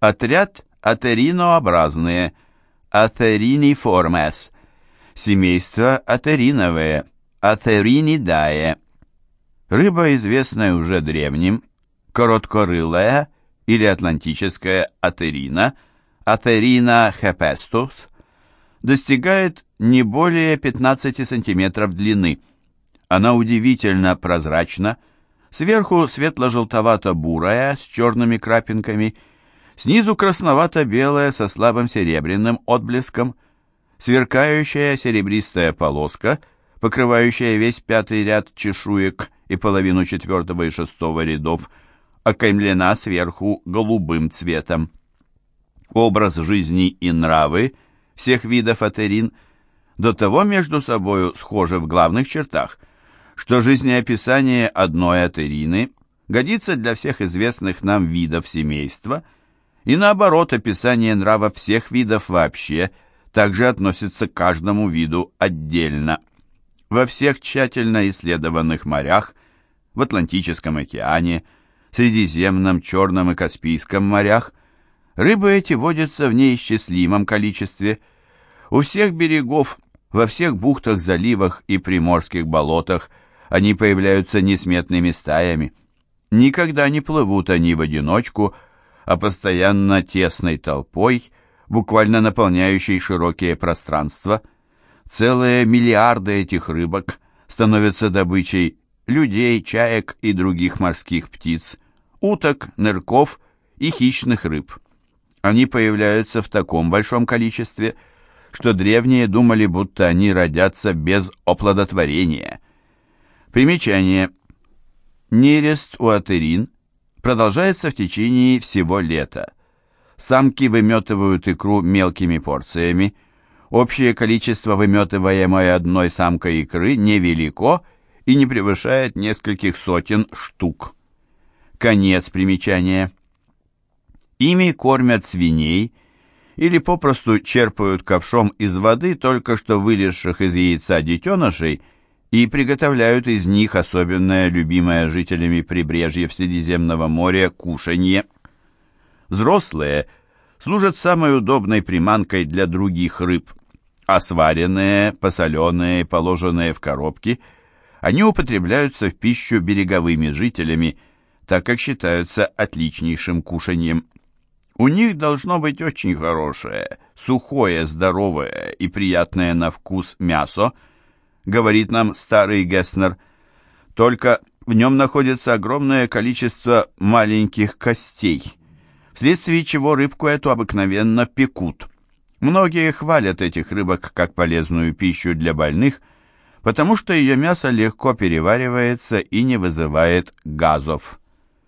Отряд атеринообразные, атериниформес. Семейство атериновые, атеринидае. Рыба, известная уже древним, короткорылая или атлантическая атерина, атерина хепестус, достигает не более 15 сантиметров длины. Она удивительно прозрачна, сверху светло-желтовато-бурая с черными крапинками, снизу красновато-белая со слабым серебряным отблеском, сверкающая серебристая полоска, покрывающая весь пятый ряд чешуек и половину четвертого и шестого рядов, окаймлена сверху голубым цветом. Образ жизни и нравы всех видов атерин до того между собою схожи в главных чертах, что жизнеописание одной атерины годится для всех известных нам видов семейства, и наоборот, описание нрава всех видов вообще также относится к каждому виду отдельно. Во всех тщательно исследованных морях, в Атлантическом океане, Средиземном, Черном и Каспийском морях, рыбы эти водятся в неисчислимом количестве. У всех берегов, во всех бухтах, заливах и приморских болотах они появляются несметными стаями. Никогда не плывут они в одиночку, а постоянно тесной толпой, буквально наполняющей широкие пространства. Целые миллиарды этих рыбок становятся добычей людей, чаек и других морских птиц, уток, нырков и хищных рыб. Они появляются в таком большом количестве, что древние думали, будто они родятся без оплодотворения. Примечание. Нерест у атерин продолжается в течение всего лета. Самки выметывают икру мелкими порциями. Общее количество выметываемой одной самкой икры невелико и не превышает нескольких сотен штук. Конец примечания. Ими кормят свиней или попросту черпают ковшом из воды только что вылезших из яйца детенышей и приготовляют из них особенное любимое жителями прибрежья Средиземного моря кушанье. Взрослые служат самой удобной приманкой для других рыб, а сваренные, посоленные, положенные в коробки – они употребляются в пищу береговыми жителями, так как считаются отличнейшим кушаньем. У них должно быть очень хорошее, сухое, здоровое и приятное на вкус мясо, говорит нам старый Гесснер. Только в нем находится огромное количество маленьких костей, вследствие чего рыбку эту обыкновенно пекут. Многие хвалят этих рыбок как полезную пищу для больных – потому что ее мясо легко переваривается и не вызывает газов.